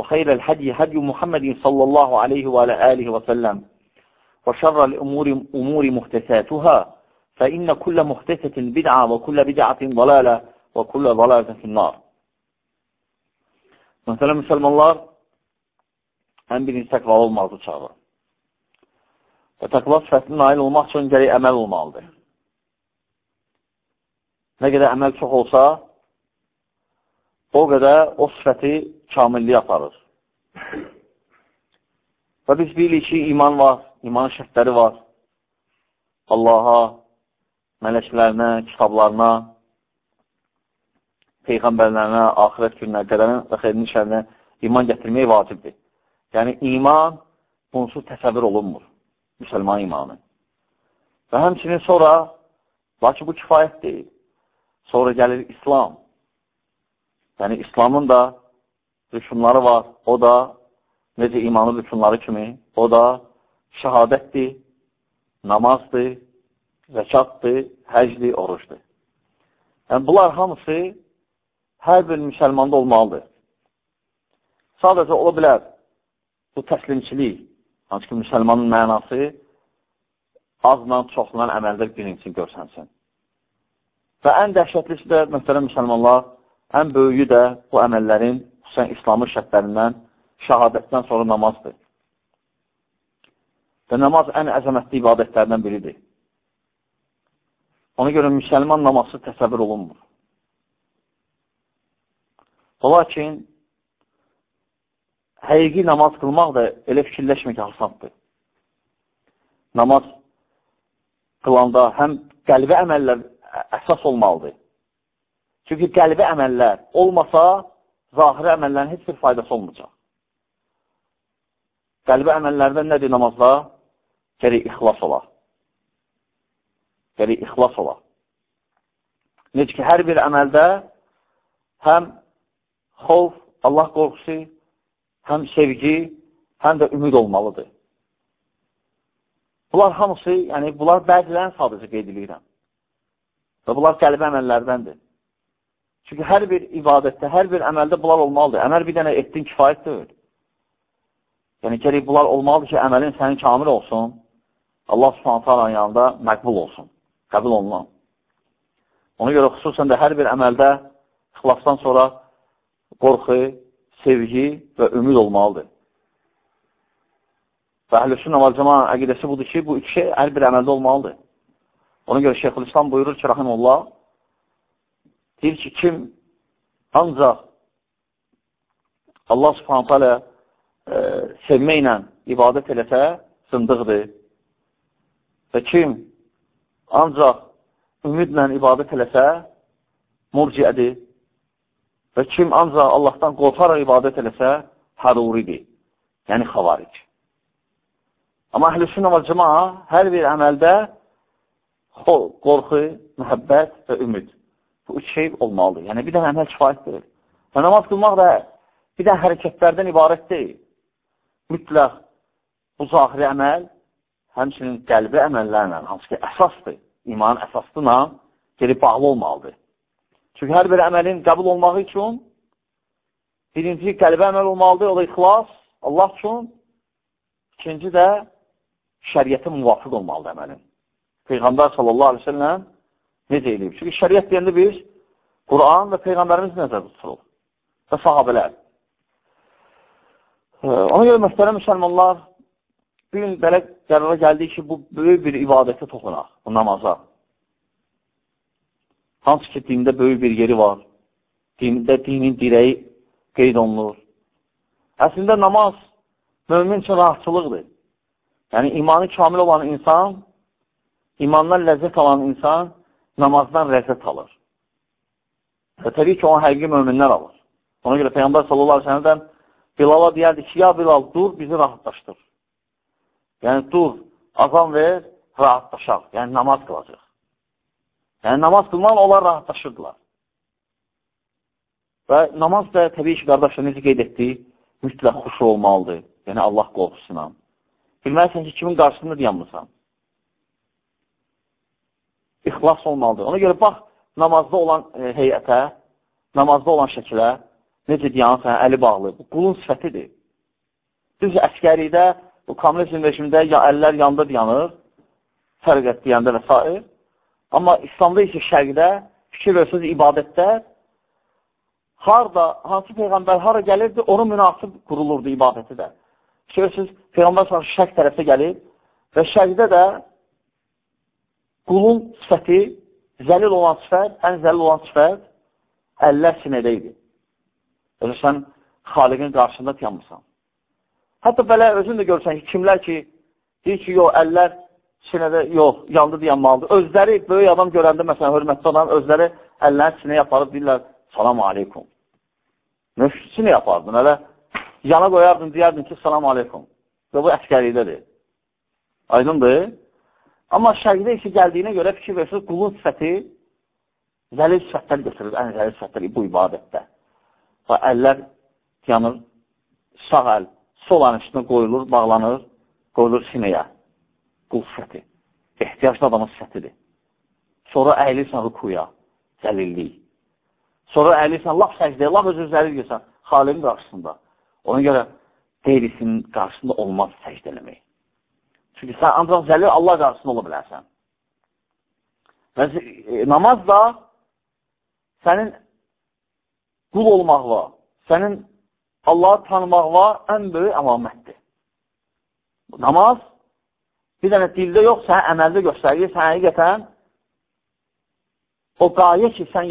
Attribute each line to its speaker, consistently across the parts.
Speaker 1: وخير الحدي هدي محمد صلى الله عليه وعلى آله وسلم وشر الأمور أمور محدثاتها فإن كل محدثة بدعة وكل بدعة ضلالة وكل ضلالة في النار Məsələn, müsəlmanlar ən birinci təqvalı olmaqdır çağırır. Və təqva sifətinin nail olmaq üçün gərək əməl olmalıdır. Nə qədər əməl çox olsa, o qədər o sifəti kamilliyə aparır. Və biz bilirik ki, iman var, imanın şərtləri var. Allaha, mələklərinə, kitablarına, peyğəmbərlərinə, axirət gününə, qədərin və xeyrin şərinə iman gətirmək vacibdir. Yəni, iman bunsuz təsəvvür olunmur, müsəlman imanı. Və həmçinin sonra, lakin bu kifayət deyil, sonra gəlir İslam. Yəni, İslamın da rükunları var, o da necə imanın rükunları kimi, o da şəhadətdir, namazdır, zəkatdır, həcdir, oruçdur. Yəni, bunlar hamısı hər bir müsəlmanda olmalıdır. Sadəcə ola bilər bu təslimçilik, hansı ki, müsəlmanın mənası azla, çoxla əməldə birincisi görsənsin. Və ən dəhşətlisi də, mühtərəm müsəlmanlar, ən böyüyü də bu əməllərin, xüsusən İslamın şərtlərindən, şəhadətdən sonra namazdır. Və namaz ən əzəmətli ibadətlərdən biridir. Ona görə müsəlman namazı təsəvvür olunmur. Lakin, həqiqi namaz qılmaq da elə fikirləşmək asandır. Namaz qılanda həm qəlbi əməllər əsas olmalıdır. Çünki qəlbi əməllər olmasa, zahiri əməllərin heç bir faydası olmayacaq. Qəlbi əməllərdən nədir namazda? Gəri ixlas ola. Gəri ixlas ola. Necə ki, hər bir əməldə həm xovf, Allah qorxusu, həm sevgi, həm də ümid olmalıdır. Bunlar hamısı, yəni bunlar bəzilərini sadəcə qeyd edirəm. Və bunlar qəlbə əməllərdəndir. Çünki hər bir ibadətdə, hər bir əməldə bunlar olmalıdır. Əməl bir dənə etdin kifayət deyil. Yəni, gərik bunlar olmalıdır ki, əməlin sənin kamil olsun, Allah subhanətə alanın yanında məqbul olsun, qəbul olunan. Ona görə xüsusən də hər bir əməldə xilasdan sonra qorxu, sevgi və ümid olmalıdır. Və və cəmanın əqidəsi budur ki, bu iki şey hər bir əməldə olmalıdır. Ona görə Şeyxülislam buyurur ki, rəhimullah, deyir ki, kim ancaq Allah subhanətə alə e, sevməklə ibadət eləsə, sındıqdır. Və kim ancaq ümidlə ibadət eləsə, murciədir. Və kim ancaq Allahdan qorxaraq ibadət eləsə, haruridir, yəni xavaric. Amma əhl-i və cəma hər bir əməldə qorxu, mühəbbət və ümid. Bu üç şey olmalıdır. Yəni, bir dənə əməl kifayət deyil. Və namaz qılmaq da bir dənə hərəkətlərdən ibarət deyil. Mütləq bu zahiri əməl həmçinin qəlbi əməllərlə, hansı ki, əsasdır, iman əsasdına gelib bağlı olmalıdır. Çünki hər bir əməlin qəbul olmağı üçün birinci qəlbi əməl olmalıdır, o da ixlas Allah üçün. İkinci də şəriyyətə müvafiq olmalıdır əməlin. Peyğəmbər sallallahu aleyhi ve sellem necə eləyib? Çünki şəriyyət deyəndə biz Quran və Peyğəmbərimiz nəzərdə tutulur və sahabələr. Ona görə məsələ müsəlmanlar, bir gün belə qərara gəldik ki, bu böyük bir ibadətə toxunaq, bu namaza. Hansı ki, dində böyük bir yeri var, dində dinin dirəyi qeyd olunur. Əslində, namaz mömin üçün rahatçılıqdır. Yəni, imanı kamil olan insan, imandan ləzzət alan insan namazdan ləzzət alır. Və təbii ki, onu həqiqi möminlər alır. Ona görə Peyğəmbər sallallahu aleyhi sellemdən Bilala deyərdi ki, ya Bilal, dur, bizi rahatlaşdır. Yəni, dur, azam ver, rahatlaşaq. Yəni, namaz qılacaq. Yəni, namaz qılmaq onlar rahatlaşırdılar. Və namaz da, təbii ki, qardaşlar, necə qeyd etdi, mütləq xuşu olmalıdır. Yəni, Allah qorxusuna. Bilməlisən ki, kimin qarşısında dayanmırsan. İxlas olmalıdır. Ona görə, bax, namazda olan e, heyətə, namazda olan şəkilə, necə dayanırsan, əli bağlı. Bu, qulun sifətidir. Düz əskərikdə, bu kommunizm rejimdə ya əllər yanda dayanır, fərqət deyəndə və s. Amma İslamda isə şərqdə, fikir verirsiniz, ibadətdə, harada, hansı Peyğəmbər hara gəlirdi, ona münasib qurulurdu ibadəti də. Fikir verirsiniz, Peyğəmbər sonra şərq tərəfdə gəlir və şərqdə də qulun sifəti, zəlil olan sifət, ən zəlil olan sifət, əllər sinədə idi. Özü sən xaliqin qarşısında dayanmısan. Hətta belə özün də görsən ki, kimlər ki, deyir ki, yox, əllər sinədə, yox, yandı dayanmalıdır. Özləri, böyük adam görəndə, məsələn, hörmətli adam, özləri əllərini sinəyə aparıb deyirlər, salam aleykum. Sinə yapardın, hələ yana qoyardın, deyərdin ki, salam aleykum. Və bu əskəriydədir. Aydındır. Amma şərqdə isə gəldiyinə görə fikir versiniz, qulun sifəti zəlil sifətlər götürür, ən zəlil sifətlər bu ibadətdə və əllər yanır, sağ əl sol əlin üstünə qoyulur, bağlanır, qoyulur sinəyə. Qul sifəti. Ehtiyaclı adamın sifətidir. Sonra əyilirsən rükuya, zəlillik. Sonra əyilirsən laf səcdəyə, laf özü zəlil görsən, xaliqin qarşısında. Ona görə qeyrisinin qarşısında olmaz səcdə eləmək. Çünki sən ancaq zəlil Allah qarşısında ola bilərsən. Və e, namaz da sənin qul olmaqla, sənin Allahı tanımaqla ən böyük əlamətdir. Namaz bir dənə dildə yox, sən əməldə göstərir, sən həqiqətən o qayə ki, sən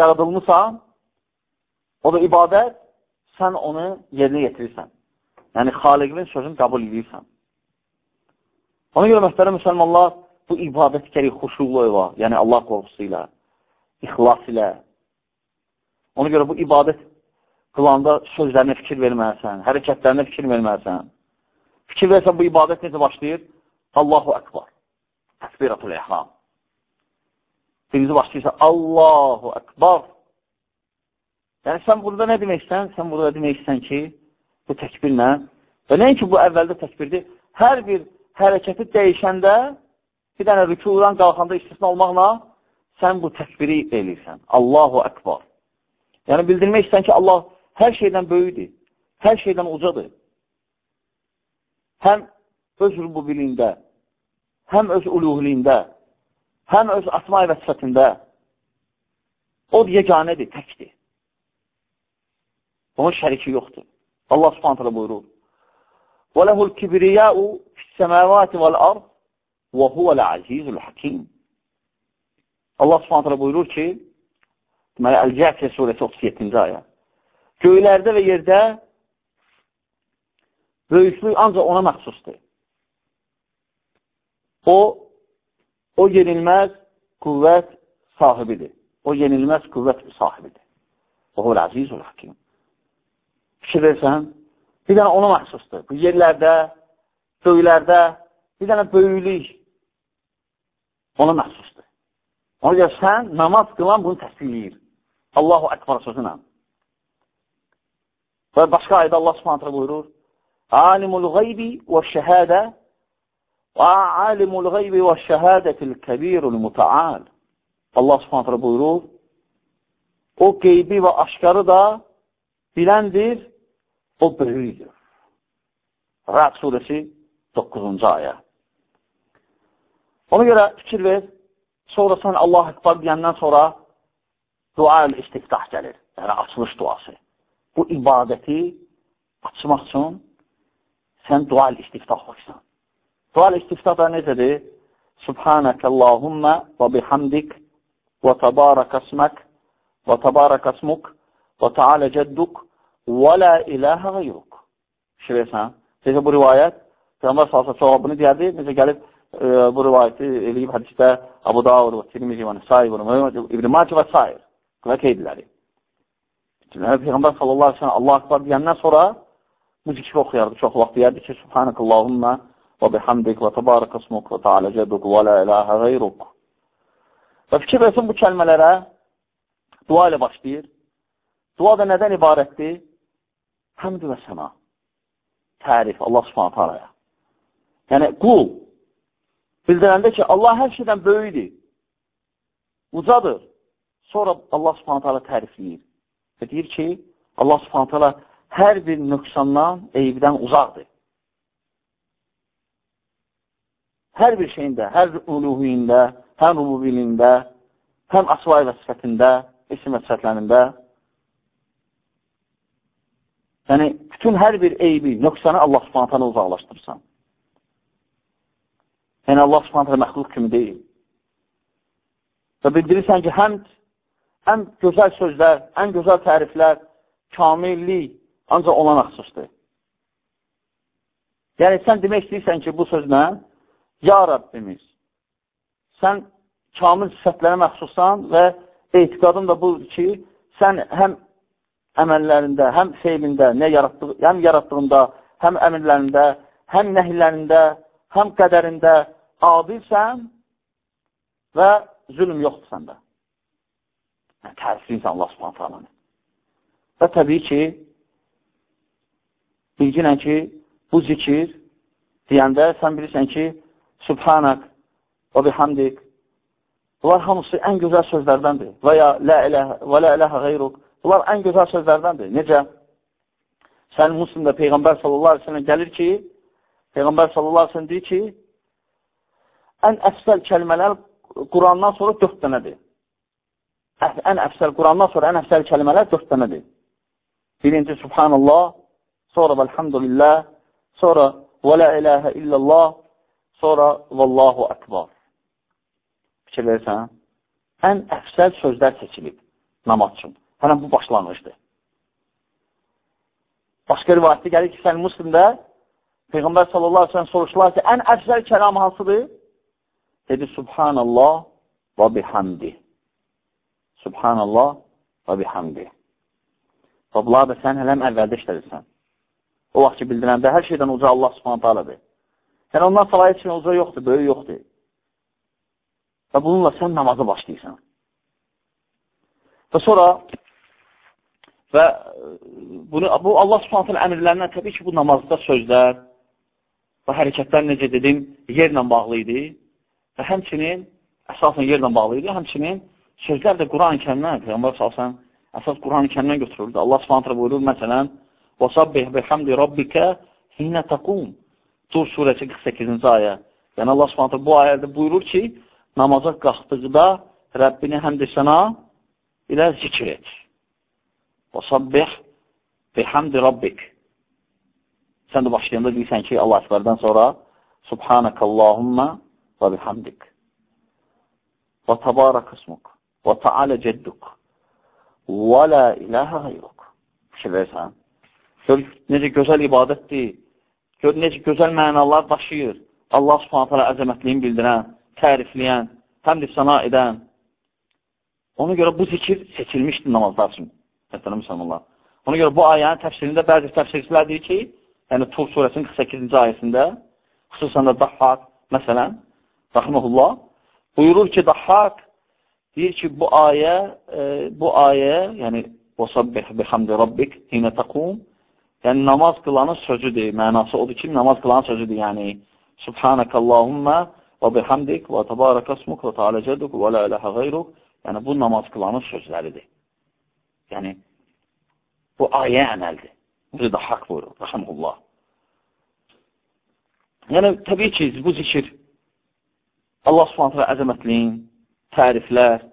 Speaker 1: yaradılmısan, o da ibadət, sən onu yerinə yetirirsən. Yəni, xaliqinin sözünü qəbul edirsən. Ona görə məhtərə müsəlmanlar, bu ibadət gərik xuşulu ilə, yəni Allah qorxusu ilə, ixlas ilə, Ona görə bu ibadət qılanda sözlərinə fikir verməlisən, hərəkətlərinə fikir verməlisən. Fikir versən, bu ibadət necə başlayır? Allahu Akbar. Təkbiratul ihram. Birinci başlayırsa, Allahu Akbar. Yəni, sən burada nə deməksən? Sən burada deməksən ki, bu təkbirlə, və nəinki bu əvvəldə təkbirdir, hər bir hərəkəti dəyişəndə, bir dənə rükudan qalxanda istisna olmaqla, sən bu təkbiri eləyirsən. Allahu Akbar. Yəni, bildirmək istəyən ki, Allah hər şeydən böyüdür, hər şeydən ucadır. Həm öz rububiliyində, həm öz uluhiliyində, həm öz asma və sifətində. O yeganədir, təkdir. Onun şəriki yoxdur. Allah subhanətələ buyurur. وَلَهُ الْكِبْرِيَاءُ فِي السَّمَاوَاتِ وَالْأَرْضِ وَهُوَ الْعَزِيزُ الْحَكِيمُ Allah subhanətələ buyurur ki, Deməli, Əl-Cəfiyə surəsi 37-ci ayə. Göylərdə və yerdə böyüklük ancaq ona məxsusdur. O, o yenilməz qüvvət sahibidir. O yenilməz qüvvət sahibidir. O, əzizul hakim. Fikir versən, bir dənə ona məxsusdur. Bu yerlərdə, göylərdə bir dənə böyüklük ona məxsusdur. Ona görə sən namaz qılan bunu təsdiqləyir. Allahu Ekber sözünə. Və başqa ayda Allah subhanətlə buyurur, Alimul qeybi və şəhədə və alimul qeybi və şəhədətil kəbirul mutaal. Allah subhanətlə buyurur, o qeybi və aşkarı da biləndir, o böyüdür. Rəd surəsi 9-cu ayə. Ona görə fikir ver, sonra sən Allah Ekber deyəndən sonra dua-ül istiftah gəlir, yəni açılış duası. Bu ibadəti açmaq üçün sən dua istiftah oxuysan. Dua istiftah da necədir? Subhanəkə Allahumma və bihamdik və təbarək əsmək və təbarək əsmuk və tealə cədduk və la iləhə qeyruk. Şirəsən. Necə bu rivayət? Peyğəmbər salsa cavabını deyərdi. Necə gəlib e, bu rivayəti eləyib hədisdə Abu Davud və Tirmizi və Nisai və İbn Macə və s. Və qeydləri. Peyğəmbər sallallahu aleyhi ve sellem Allah akbar deyəndən sonra bu zikri oxuyardı. Çox vaxt deyərdi ki, Subhanəkallahumma və bihamdik və təbarək ismuk və ta'alə cəduk və la iləhə qeyruk. Və fikir versin bu kəlmələrə dua ilə başlayır. Dua da nədən ibarətdir? Həmd və səna. Tərif Allah subhanətə alaya. Yəni, qul bildirəndə ki, Allah hər şeydən böyüdür, ucadır. Sonra Allah subhanətə ala tərifləyir. Və deyir ki, Allah subhanətə ala hər bir nöqsandan, eyibdən uzaqdır. Hər bir şeyində, hər uluhiyində, həm rububilində, həm asvay və sifətində, isim və sifətlərində. Yəni, bütün hər bir eybi, nöqsanı Allah subhanətəni uzaqlaşdırsan. Yəni, Allah subhanətə məxluq kimi deyil. Və bildirirsən ki, həmd, ən gözəl sözlər, ən gözəl təriflər, kamillik ancaq ona məxsusdur. Yəni, sən demək istəyirsən ki, bu sözlə, Ya Rabbimiz, sən kamil sifətlərə məxsussan və etiqadın da budur ki, sən həm əməllərində, həm feylində, nə yaratdığı, həm yaratdığında, həm əmirlərində, həm nəhillərində, həm qədərində adilsən və zülm yoxdur səndə. Yəni, tərifliyinsən Allah subhanət alanı. Və təbii ki, bilginən ki, bu zikir deyəndə sən bilirsən ki, Subhanak və bihamdik. Bunlar hamısı ən gözəl sözlərdəndir. Və ya lə iləhə və lə iləhə qeyruk. Bunlar ən gözəl sözlərdəndir. Necə? Sənin Müslimdə Peyğəmbər sallallahu aleyhi ve sellem gəlir ki, Peyğəmbər sallallahu aleyhi ve sellem deyir ki, ən əfsəl kəlmələr Qurandan sonra dörd dənədir. Ən əfsəl, Qurandan sonra ən əfsəl kəlmələr dörd dənədir. Birinci, Subhanallah, sonra Vəlhamdülillah, sonra və la iləhə illallah, Sonra Vallahu Akbar. Fikir verirsən, ən əfsəl sözlər seçilib namaz üçün. Hələn bu başlanmışdır. Başqa rivayətdə gəlir ki, sən muslimdə Peyğəmbər sallallahu aleyhi ve sellem soruşdular ki, ən əfsəl kəlam hansıdır? Dedi, Subhanallah və bihamdi. Subhanallah və bihamdi. Və bunlar da sən hələm əvvəldə işlədirsən. O vaxt ki, bildirəndə hər şeydən uca Allah subhanətə alədir. Yəni, ondan savayı üçün uca yoxdur, böyük yoxdur. Və bununla sən namaza başlayırsan. Və sonra və bunu, bu Allah subhanətən əmirlərindən təbii ki, bu namazda sözlər və hərəkətlər necə dedim, yerlə bağlı idi və həmçinin əsasən yerlə bağlı idi, həmçinin sözlər də Quran-ı kərimdən, Peyğəmbər salsan, əsas Quran-ı kərimdən götürüldü. Allah subhanətlə buyurur, məsələn, وَصَبِّهْ بِحَمْدِ رَبِّكَ هِنَ تَقُومُ Tur surəsi 48-ci ayə. Yəni Allah Subhanahu bu ayədə buyurur ki, namaza qalxdıqda Rəbbini həmd sənə ilə zikr et. Və sabbih bihamdi rabbik. Sən də başlayanda deyirsən ki, Allah Ekberdən sonra Subhanəkallahumma və bihamdik. Və təbarək ismuk və təalə cedduk və la iləhə qayruk. Fikir versən. Gör, necə gözəl ibadətdir. Gör, necə gözəl mənalar daşıyır. Allah subhanətələ əzəmətliyini bildirən, tərifləyən, həm də sana edən. Ona görə bu zikir seçilmişdir namazlar üçün. Hətta müsəlmanlar. Ona görə bu ayənin təfsirində bəzi təfsirçilər deyir ki, yəni Tur surəsinin 48-ci ayəsində, xüsusən də Dahhaq, məsələn, Rəhməhullah, buyurur ki, Dahhaq deyir ki, bu ayə, e, bu ayə, yəni Vəsabbih bihamdi rabbik hinə taqum, yəni namaz qılanın sözüdür, mənası odur ki, namaz qılanın sözüdür, yəni Subhanəkəllahumma və bihamdik və təbarəkəsmuk və tealə cəduk və la iləhə qeyruk, yəni bu namaz qılanın sözləridir. Yəni, bu ayə əməldir. Bu da haqq buyurur. Rəxəmullah. Yəni, təbii ki, bu zikir Allah subhanətlə əzəmətliyin, təriflər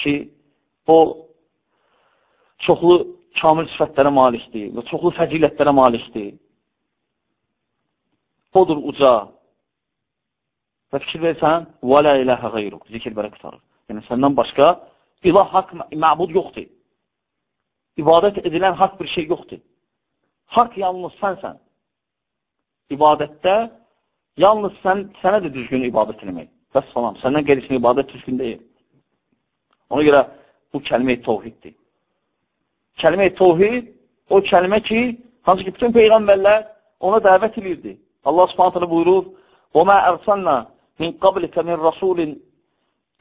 Speaker 1: ki, o çoxlu kamil sifətlərə malikdir və çoxlu fəzilətlərə malikdir. Odur uca. Və fikir versən, və lə iləhə qeyruq, zikir belə qutarır. Yəni, səndən başqa ilah haqq məbud yoxdur. İbadət edilən haqq bir şey yoxdur. Haqq yalnız sənsən. İbadətdə yalnız sən, sənə də düzgün ibadət eləmək. Bəs salam, səndən qeyrisin ibadət düzgün deyil. Ona görə bu kəlmə-i tovhiddir. Kəlmə-i tovhid o kəlmə ki, hansı ki, bütün peyğəmbərlər ona dəvət edirdi. Allah subhanətlə buyurur, وَمَا أَرْسَلْنَا مِنْ قَبْلِكَ مِنْ رَسُولٍ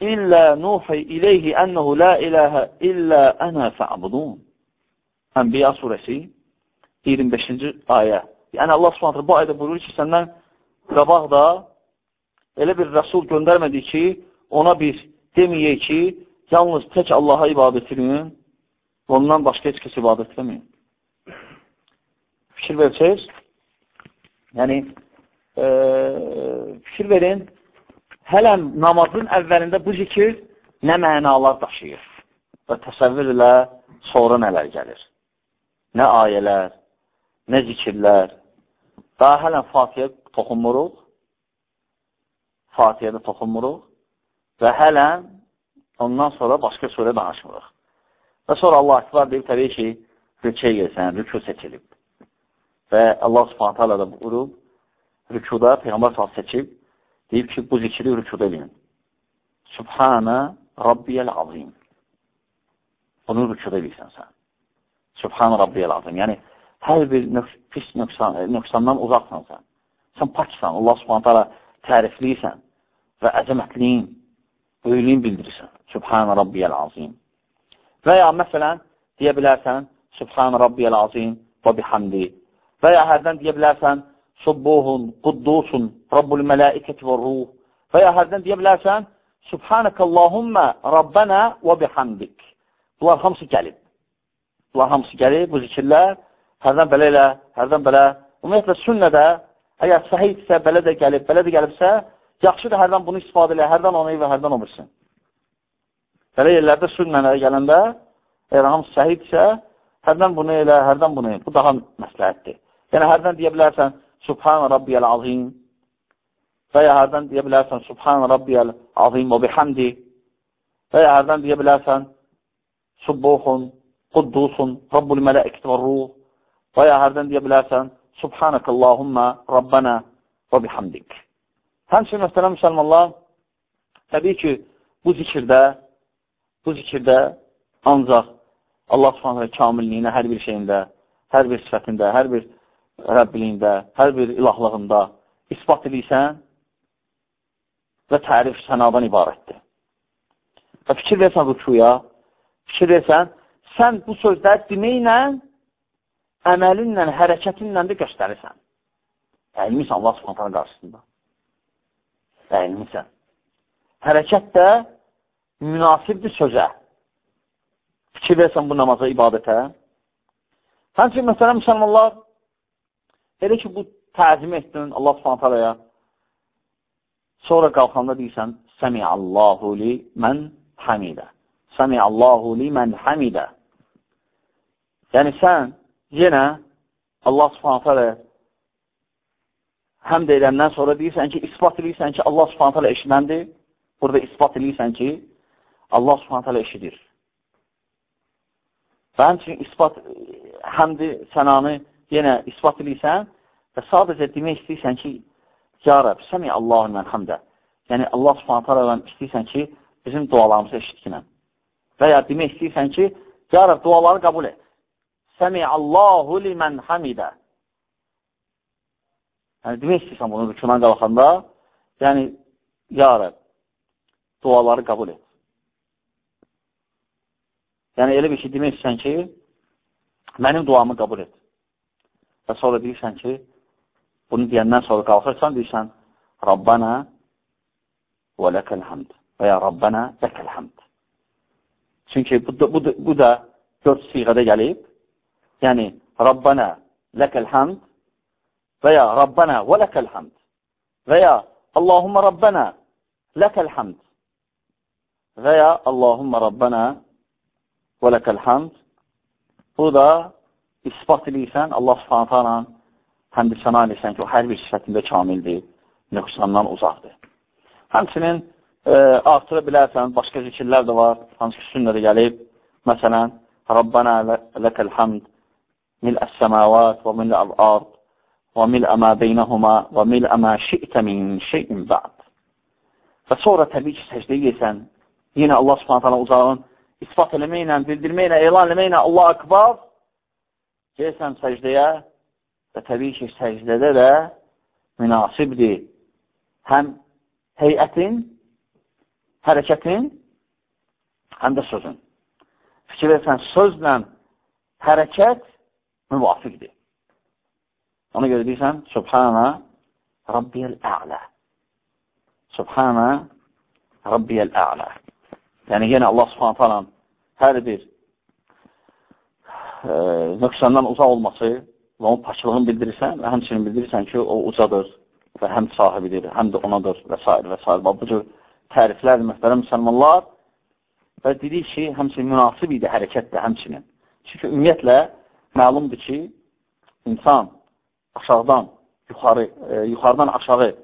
Speaker 1: إِلَّا نُوحِي إِلَيْهِ أَنَّهُ لَا إِلَهَ إِلَّا أَنَا فَعْبُدُونَ Ənbiya surəsi 25-ci ayə. Yəni Allah Subhanahu bu ayədə buyurur ki, səndən qabaq da elə bir rəsul göndərmədi ki, ona bir deməyək ki, yalnız tək Allaha ibadət edin, ondan başqa heç kəs ibadət etməyin. Fikir versəyiz, yəni e, fikir verin, hələ namazın əvvəlində bu zikir nə mənalar daşıyır və təsəvvür ilə sonra nələr gəlir. Nə ayələr, nə zikirlər. Daha hələn Fatihə toxunmuruq. Fatihədə toxunmuruq. Və hələn ondan sonra başqa surə danışmırıq. Və sonra Allah Akbar deyib, təbii ki, rükə gelsən, rükü seçilib. Və Allah subhanətə alə də buyurub, rükuda Peyğəmbər sal seçib, deyib ki, bu zikri rükuda edin. Subhanə Rabbiyəl azim. Bunu rükuda edirsən sən. Subhanə Rabbiyəl azim. Yəni, hər bir nöqs pis nöqsan, e, nöqsandan uzaqsan sən. Sən paksan, Allah subhanətə alə tərifləyirsən və əzəmətliyin, böyüklüyün bildirirsən. Subhanə Rabbiyəl azim. Və ya məsələn, deyə bilərsən, Subhanə Rabbiyəl azim və bihamdi. Və ya hərdən deyə bilərsən, Subbuhun, Quddusun, Rabbul mələikəti və ruh. Və ya hərdən deyə bilərsən, Subhanəkəllahümmə Rabbənə və bihamdik. Bunlar hamısı gəlib. Bunlar hamısı gəlib, bu zikirlər hərdən belə elə, hərdən belə. Ümumiyyətlə, sünnədə, əgər səhidsə, belə də gəlib, belə də gəlibsə, yaxşıdır hərdən bunu istifadə elə, hərdən onu və hərdən o bilsin. Belə yerlərdə sünnələ gələndə, əgər hamısı səhidsə, hərdən bunu elə, hərdən bunu elə. Bu daha məsləhətdir. Yəni, hərdən deyə bilərsən, Subhan Rabbiyəl azim və ya hərdən deyə bilərsən, Subhan Rabbiyəl azim və bihamdi və ya hərdən deyə bilərsən, Subbuhun, Quddusun, Rabbul mələikət və ruh Və ya hərdən deyə bilərsən, Subhanəkəllahumma Rabbana və bihamdik. Həmçin, məsələn, müsəlmanlar, təbii ki, bu zikirdə, bu zikirdə ancaq Allah subhanətə kamilliyinə hər bir şeyində, hər bir sifətində, hər bir Rəbbiliyində, hər bir ilahlığında ispat edirsən və tərif sənadan ibarətdir. Və fikir versən rükuya, fikir versən, sən bu sözlər deməklə əməlinlə, hərəkətinlə də göstərirsən. Əyilmirsən Allah subhanətənin qarşısında. Əyilmirsən. Hərəkət də münasibdir sözə. Fikir versən bu namaza, ibadətə. Həmçin, məsələn, müsəlmanlar, elə ki, bu təzim etdin Allah subhanətələyə, sonra qalxanda deyirsən, Səmi'allahu li mən hamidə. Səmi'allahu li mən hamidə. Yəni, sən yenə Allah subhanətə alə həmd edəndən sonra deyirsən ki, ispat edirsən ki, Allah subhanətə alə eşidəndir. Burada ispat edirsən ki, Allah subhanətə alə eşidir. Və həmçinin ispat, həmdi, sənanı yenə ispat edirsən və sadəcə demək istəyirsən ki, Ya Rəb, səmi Allahın mən həmdə. Yəni, Allah subhanətə alə istəyirsən ki, bizim dualarımızı eşitkinən. Və ya demək istəyirsən ki, Ya Rəb, duaları qəbul et. Səmi'allahu limən hamidə. Yəni, demək istəyirsən bunu rükunan qalxanda, yəni, ya Rəb, duaları qəbul et. Yəni, elə bir şey demək istəyirsən ki, mənim duamı qəbul et. Və sonra deyirsən ki, bunu deyəndən sonra qalxırsan, deyirsən, Rabbana və ləkəl həmd və ya Rabbana ləkəl həmd. Çünki bu da, bu da, bu da dörd siğədə gəlib. Yəni, Rabbana ləkəl həmd və ya Rabbana və ləkəl həmd və ya Allahumma Rabbana ləkəl həmd və ya Allahumma Rabbana və ləkəl həmd burada ispat edirsən, Allah subhanətə ilə həmdə səna edirsən ki, o hər bir sifətində kamildir, nöqsandan uzaqdır. Həmçinin e, artıra bilərsən, başqa zikirlər də var, hansı ki, sünnədə gəlib, məsələn, Rabbana ləkəl hamd mil'əs səməvat və mil'əl ard və mil'ə mə beynəhuma və mil'ə mə şi'tə min şeyin bə'd. Və sonra təbii ki, səcdə edirsən, yenə Allah subhanətə alə uzağın ispat eləməklə, bildirməklə, elan eləməklə Allah akbar, gəlsən səcdəyə və təbii ki, səcdədə də münasibdir həm heyətin, hərəkətin, həm də sözün. Fikir versən, sözlə hərəkət müvafiqdir. Ona görə deyirsən, Subhana Rabbiyəl Ə'lə. Subhana Rabbiyəl Ə'lə. Yəni, yenə Allah subhanət alan hər bir e, nöqsandan uzaq olması və onun paçılığını bildirirsən və həmçinin bildirirsən ki, o ucadır və həm sahibidir, həm də onadır və s. və s. Bu cür təriflər mühtərəm müsəlmanlar və dedik ki, həmçinin münasib idi hərəkətlə həmçinin. Çünki ümumiyyətlə məlumdur ki, insan aşağıdan yuxarı, e, yuxarıdan aşağı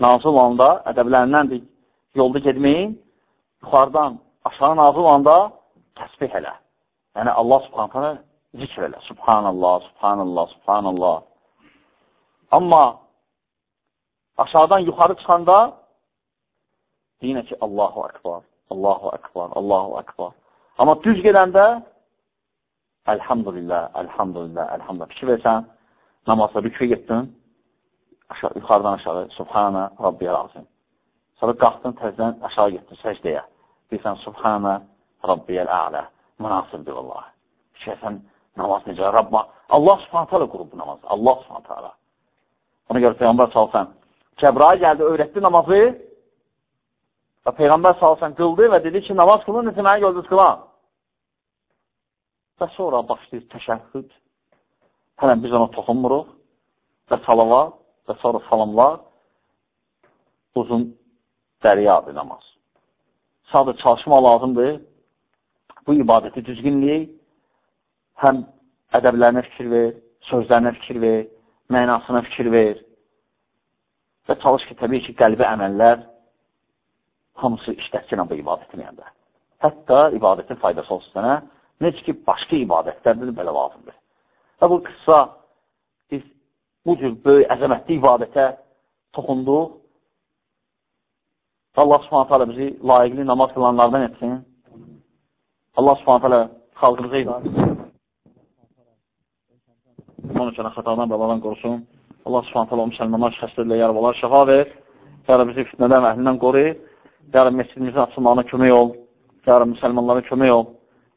Speaker 1: nazil olanda ədəblərindəndir yolda getməyin, yuxarıdan aşağı nazil olanda təsbih elə. Yəni Allah subhanətə zikr elə. Subhanallah, subhanallah, subhanallah. Amma aşağıdan yuxarı çıxanda deyinə ki, Allahu Akbar, Allahu Akbar, Allahu Akbar. Amma düz gedəndə Elhamdülillah, elhamdülillah, elhamdülillah. Fikir versən, namazda rükü getdin, aşağı, yuxarıdan aşağı, Subhana Rabbiyəl azim. Sonra qalxdın, təzdən aşağı getdin səcdəyə. Deyirsən, Subhana Rabbiyəl ələ. Münasibdir Allah. Şeysən, namaz necə? Rabbma. Allah subhanətə alə qurub bu namazı. Allah subhanətə alə. Ona görə Peyğəmbər salsan, Cəbrail gəldi, öyrətdi namazı və Peyğəmbər salsan qıldı və dedi ki, namaz qılın, neçə mənə gördünüz qılan. Və sonra başlayır təşəhhüd, Hələn biz ona toxunmuruq və salavat və sonra salamlar uzun dəryadır namaz. Sadə çalışma lazımdır. Bu ibadəti düzgünləyək, həm ədəblərinə fikir ver, sözlərinə fikir ver, mənasına fikir ver və çalış ki, təbii ki, qəlbi əməllər hamısı işlətsinə bu ibadətinə. Hətta ibadətin faydası olsun sənə, necə ki, başqa ibadətlərdə də belə lazımdır. Və bu qıssa biz bu cür böyük əzəmətli ibadətə toxunduq. Allah subhanət hələ bizi layiqli namaz qılanlardan etsin. Allah subhanət hələ xalqımıza idarə Onun üçün xətadan, bəladan qorusun. Allah subhanət hələ o müsəlmanlar şəxslərlə yarabalar şəfa ver. Yarı bizi fitnədən əhlindən qoru. Yarı mesidimizin açılmağına kömək ol. Yarı müsəlmanlara kömək ol.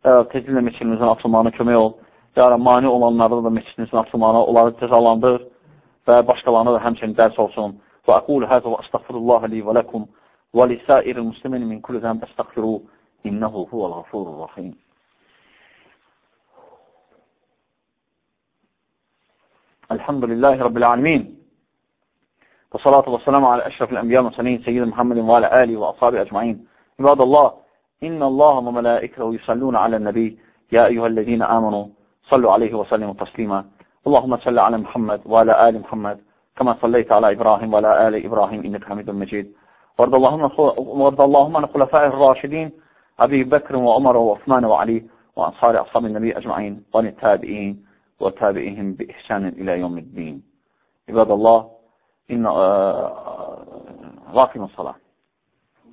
Speaker 1: Yarı tezliklə mesidimizin açılmağına kömək ol. Ya Rab, mani olanları da məscidinizin açılmağına, onları cəzalandır və başqalarına da həmçinin dərs olsun. Və əqul həzə və əstəğfirullah li və ləkum və lisəir muslimin min kulli zəmb əstəğfiru innəhu huvəl ğafurur rahim. الحمد لله رب العالمين والصلاة والسلام على أشرف الأنبياء والمرسلين سيدنا محمد وعلى آله وأصحابه أجمعين عباد الله إن الله وملائكته يصلون على النبي يا أيها الذين آمنوا صلوا عليه وسلموا تسليما اللهم صل على محمد وعلى آل محمد كما صليت على إبراهيم وعلى آل إبراهيم إنك حميد مجيد وارض اللهم وارض اللهم عن الخلفاء الراشدين أبي بكر وعمر وعثمان وعلي وأنصار أصحاب النبي أجمعين وللتابعين وتابعيهم بإحسان إلى يوم الدين عباد الله إن واقم الصلاة